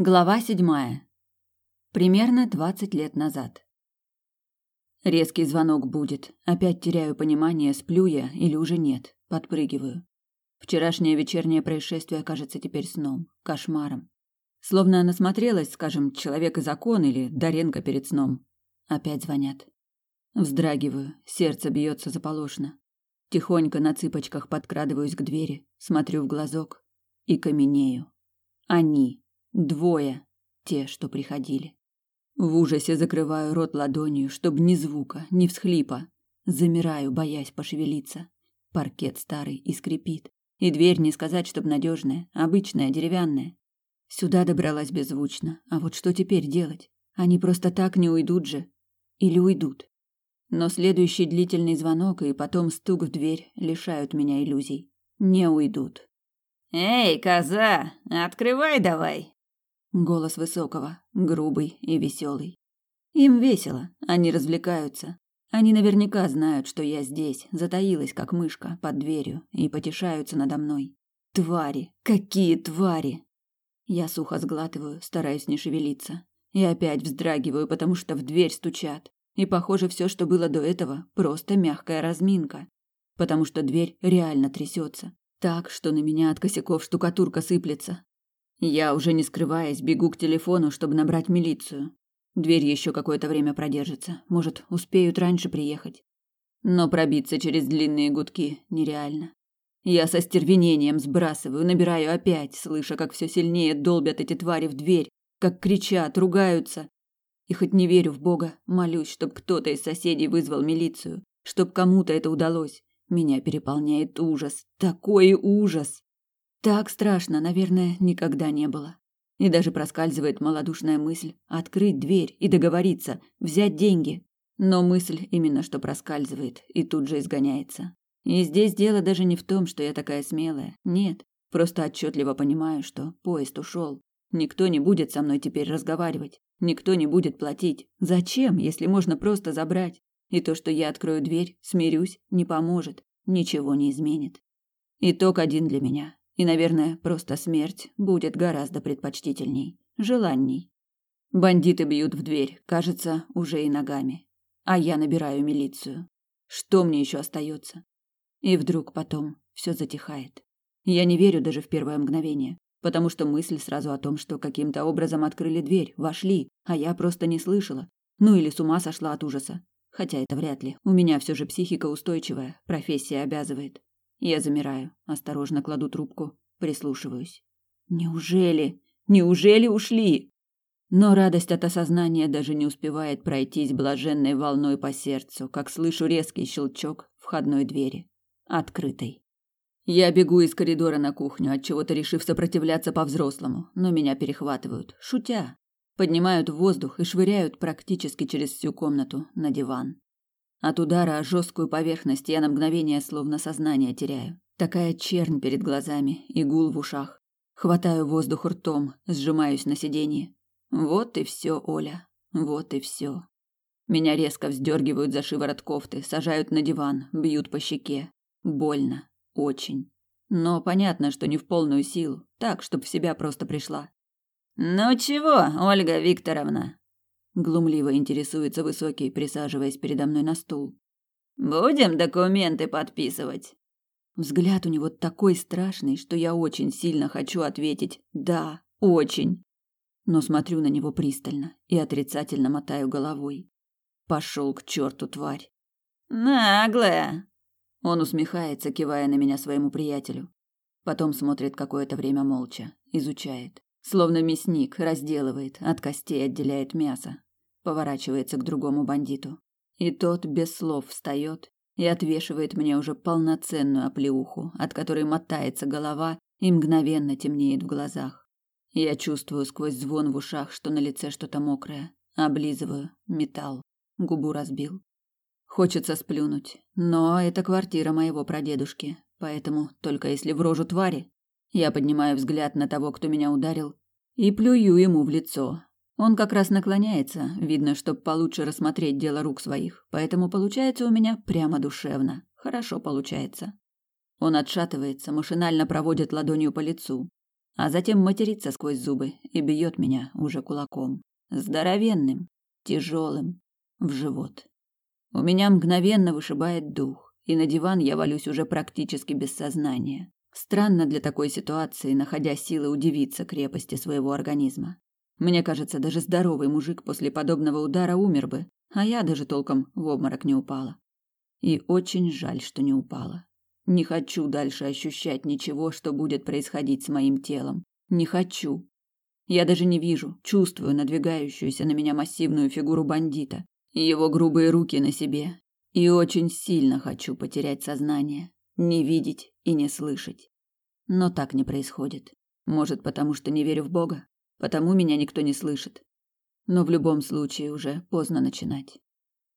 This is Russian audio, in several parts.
Глава седьмая. Примерно двадцать лет назад. Резкий звонок будет. Опять теряю понимание, сплю я или уже нет. Подпрыгиваю. Вчерашнее вечернее происшествие кажется теперь сном, кошмаром. Словно насмотрелась, скажем, человек и закон или Даренко перед сном. Опять звонят. Вздрагиваю, сердце бьется заполошно. Тихонько на цыпочках подкрадываюсь к двери, смотрю в глазок и каменею. Они Двое, те, что приходили. В ужасе закрываю рот ладонью, чтобы ни звука, ни всхлипа. Замираю, боясь пошевелиться. Паркет старый и скрипит. И дверь не сказать, чтоб надежная, обычная, деревянная. Сюда добралась беззвучно. А вот что теперь делать? Они просто так не уйдут же. Или уйдут? Но следующий длительный звонок и потом стук в дверь лишают меня иллюзий. Не уйдут. «Эй, коза, открывай давай!» Голос высокого, грубый и веселый. Им весело, они развлекаются. Они наверняка знают, что я здесь, затаилась, как мышка, под дверью, и потешаются надо мной. Твари! Какие твари! Я сухо сглатываю, стараюсь не шевелиться. И опять вздрагиваю, потому что в дверь стучат. И, похоже, все, что было до этого, просто мягкая разминка. Потому что дверь реально трясется. Так, что на меня от косяков штукатурка сыплется. Я, уже не скрываясь, бегу к телефону, чтобы набрать милицию. Дверь еще какое-то время продержится. Может, успеют раньше приехать. Но пробиться через длинные гудки нереально. Я со стервенением сбрасываю, набираю опять, слыша, как все сильнее долбят эти твари в дверь, как кричат, ругаются. И хоть не верю в Бога, молюсь, чтоб кто-то из соседей вызвал милицию, чтоб кому-то это удалось. Меня переполняет ужас, такой ужас. Так страшно, наверное, никогда не было. И даже проскальзывает малодушная мысль открыть дверь и договориться, взять деньги. Но мысль именно что проскальзывает и тут же изгоняется. И здесь дело даже не в том, что я такая смелая. Нет, просто отчетливо понимаю, что поезд ушел. Никто не будет со мной теперь разговаривать. Никто не будет платить. Зачем, если можно просто забрать? И то, что я открою дверь, смирюсь, не поможет. Ничего не изменит. Итог один для меня. И, наверное, просто смерть будет гораздо предпочтительней, желанней. Бандиты бьют в дверь, кажется, уже и ногами. А я набираю милицию. Что мне еще остается? И вдруг потом все затихает. Я не верю даже в первое мгновение, потому что мысль сразу о том, что каким-то образом открыли дверь, вошли, а я просто не слышала. Ну или с ума сошла от ужаса. Хотя это вряд ли. У меня все же психика устойчивая, профессия обязывает. Я замираю, осторожно кладу трубку, прислушиваюсь. Неужели? Неужели ушли? Но радость от осознания даже не успевает пройтись блаженной волной по сердцу, как слышу резкий щелчок входной двери, открытой. Я бегу из коридора на кухню, от чего-то решив сопротивляться по-взрослому, но меня перехватывают, шутя, поднимают в воздух и швыряют практически через всю комнату на диван. От удара о жесткую поверхность я на мгновение словно сознание теряю. Такая чернь перед глазами и гул в ушах. Хватаю воздух ртом, сжимаюсь на сиденье. Вот и все, Оля. Вот и все. Меня резко вздергивают за шиворот кофты, сажают на диван, бьют по щеке. Больно. Очень. Но понятно, что не в полную силу. Так, чтоб в себя просто пришла. «Ну чего, Ольга Викторовна?» Глумливо интересуется высокий, присаживаясь передо мной на стул. Будем документы подписывать. Взгляд у него такой страшный, что я очень сильно хочу ответить «да, очень». Но смотрю на него пристально и отрицательно мотаю головой. Пошел к черту, тварь. Наглая. Он усмехается, кивая на меня своему приятелю. Потом смотрит какое-то время молча, изучает. Словно мясник разделывает, от костей отделяет мясо поворачивается к другому бандиту. И тот без слов встает и отвешивает мне уже полноценную оплеуху, от которой мотается голова и мгновенно темнеет в глазах. Я чувствую сквозь звон в ушах, что на лице что-то мокрое. Облизываю. Металл. Губу разбил. Хочется сплюнуть, но это квартира моего прадедушки, поэтому только если в рожу твари. Я поднимаю взгляд на того, кто меня ударил, и плюю ему в лицо, он как раз наклоняется, видно, чтобы получше рассмотреть дело рук своих, поэтому получается у меня прямо душевно. Хорошо получается. Он отшатывается, машинально проводит ладонью по лицу. а затем матерится сквозь зубы и бьет меня уже кулаком. Здоровенным, тяжелым, в живот. У меня мгновенно вышибает дух, и на диван я валюсь уже практически без сознания. Странно для такой ситуации, находя силы удивиться крепости своего организма. Мне кажется, даже здоровый мужик после подобного удара умер бы, а я даже толком в обморок не упала. И очень жаль, что не упала. Не хочу дальше ощущать ничего, что будет происходить с моим телом. Не хочу. Я даже не вижу, чувствую надвигающуюся на меня массивную фигуру бандита, его грубые руки на себе. И очень сильно хочу потерять сознание, не видеть и не слышать. Но так не происходит. Может, потому что не верю в Бога? Потому меня никто не слышит. Но в любом случае уже поздно начинать.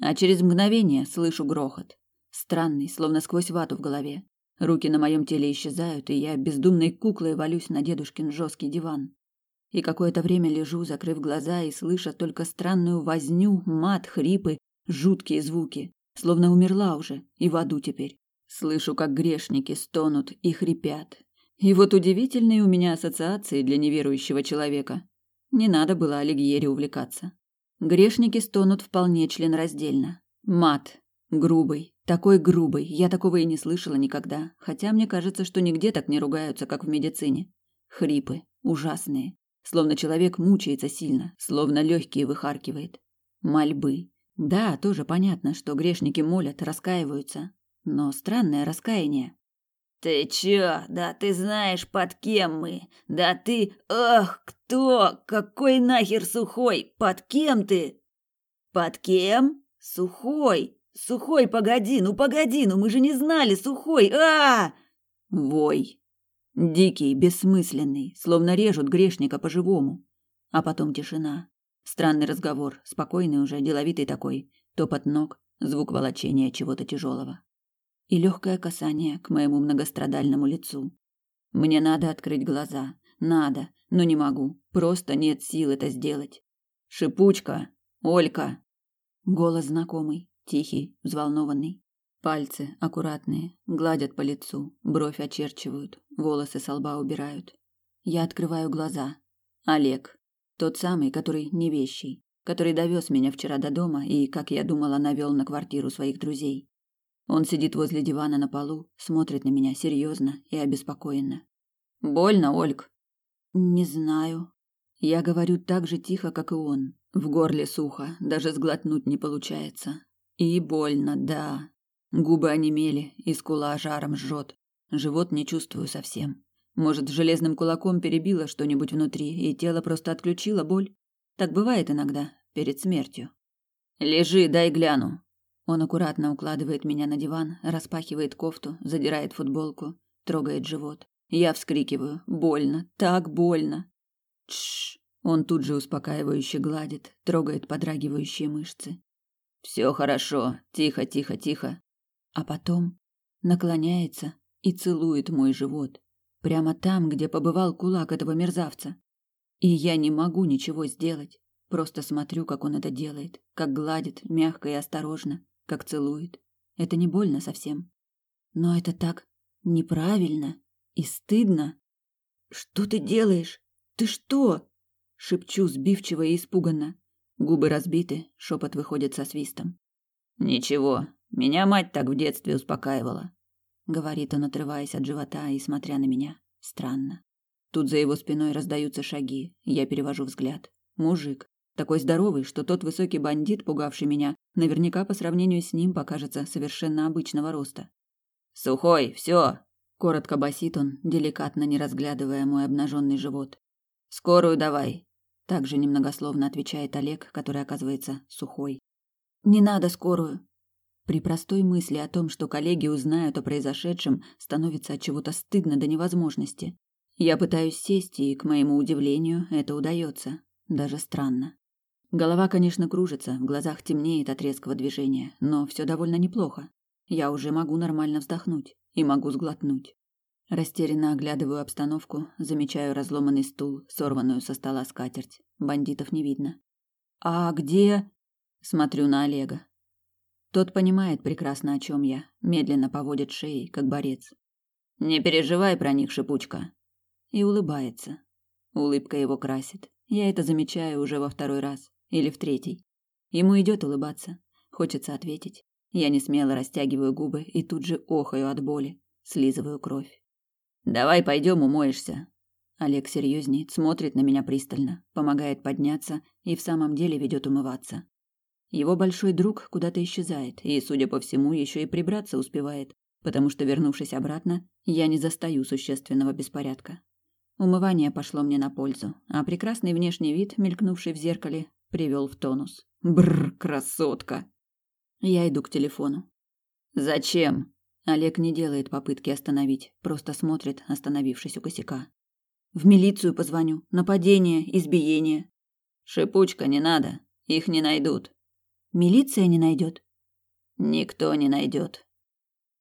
А через мгновение слышу грохот. Странный, словно сквозь вату в голове. Руки на моем теле исчезают, и я бездумной куклой валюсь на дедушкин жесткий диван. И какое-то время лежу, закрыв глаза и слыша только странную возню, мат, хрипы, жуткие звуки. Словно умерла уже, и в аду теперь. Слышу, как грешники стонут и хрипят. И вот удивительные у меня ассоциации для неверующего человека. Не надо было Алигьере увлекаться. Грешники стонут вполне членраздельно. Мат. Грубый, такой грубый, я такого и не слышала никогда, хотя мне кажется, что нигде так не ругаются, как в медицине. Хрипы, ужасные, словно человек мучается сильно, словно легкие выхаркивает. Мольбы. Да, тоже понятно, что грешники молят, раскаиваются, но странное раскаяние. «Ты чё? Да ты знаешь, под кем мы? Да ты... Ах, кто? Какой нахер сухой? Под кем ты?» «Под кем? Сухой? Сухой, погоди, ну погоди, ну мы же не знали, сухой, а, Вой. Дикий, бессмысленный, словно режут грешника по-живому. А потом тишина. Странный разговор, спокойный уже, деловитый такой. Топот ног, звук волочения чего-то тяжелого. И легкое касание к моему многострадальному лицу. Мне надо открыть глаза. Надо, но не могу. Просто нет сил это сделать. Шипучка! Олька! Голос знакомый. Тихий, взволнованный. Пальцы аккуратные, гладят по лицу, бровь очерчивают, волосы со лба убирают. Я открываю глаза. Олег. Тот самый, который не вещий, который довез меня вчера до дома и, как я думала, навел на квартиру своих друзей. Он сидит возле дивана на полу, смотрит на меня серьезно и обеспокоенно. «Больно, Ольг?» «Не знаю». Я говорю так же тихо, как и он. В горле сухо, даже сглотнуть не получается. И больно, да. Губы онемели, и скула жаром жжет. Живот не чувствую совсем. Может, железным кулаком перебило что-нибудь внутри, и тело просто отключило боль? Так бывает иногда, перед смертью. «Лежи, дай гляну». Он аккуратно укладывает меня на диван, распахивает кофту, задирает футболку, трогает живот. Я вскрикиваю. Больно, так больно. Тш. Он тут же успокаивающе гладит, трогает подрагивающие мышцы. Все хорошо, тихо, тихо, тихо. А потом наклоняется и целует мой живот, прямо там, где побывал кулак этого мерзавца. И я не могу ничего сделать, просто смотрю, как он это делает, как гладит мягко и осторожно, как целует. Это не больно совсем. Но это так неправильно и стыдно. Что ты делаешь? Ты что? шепчу сбивчиво и испуганно. Губы разбиты, шепот выходит со свистом. Ничего, меня мать так в детстве успокаивала, говорит он, отрываясь от живота и смотря на меня. Странно. Тут за его спиной раздаются шаги. Я перевожу взгляд. Мужик, такой здоровый, что тот высокий бандит, пугавший меня, наверняка по сравнению с ним покажется совершенно обычного роста. Сухой, все, коротко басит он, деликатно не разглядывая мой обнаженный живот. Скорую давай. Также немногословно отвечает Олег, который оказывается сухой. Не надо скорую. При простой мысли о том, что коллеги узнают о произошедшем, становится от чего-то стыдно до невозможности. Я пытаюсь сесть, и, к моему удивлению, это удается. Даже странно. Голова, конечно, кружится, в глазах темнеет от резкого движения, но все довольно неплохо. Я уже могу нормально вздохнуть и могу сглотнуть. Растерянно оглядываю обстановку, замечаю разломанный стул, сорванную со стола скатерть. Бандитов не видно. А где? Смотрю на Олега. Тот понимает прекрасно, о чем я, медленно поводит шеей, как борец. Не переживай про них, шипучка. и улыбается. Улыбка его красит. Я это замечаю уже во второй раз или в третий. Ему идет улыбаться. Хочется ответить. Я не смело растягиваю губы и тут же охаю от боли, слизываю кровь. Давай пойдем умоешься. Олег серьезнеет, смотрит на меня пристально, помогает подняться и в самом деле ведет умываться. Его большой друг куда-то исчезает и, судя по всему, еще и прибраться успевает, потому что, вернувшись обратно, я не застаю существенного беспорядка. Умывание пошло мне на пользу, а прекрасный внешний вид, мелькнувший в зеркале, привел в тонус. Бррр, красотка! Я иду к телефону. «Зачем?» Олег не делает попытки остановить, просто смотрит, остановившись у косяка. «В милицию позвоню. Нападение, избиение». «Шипучка, не надо. Их не найдут». «Милиция не найдет?» «Никто не найдет.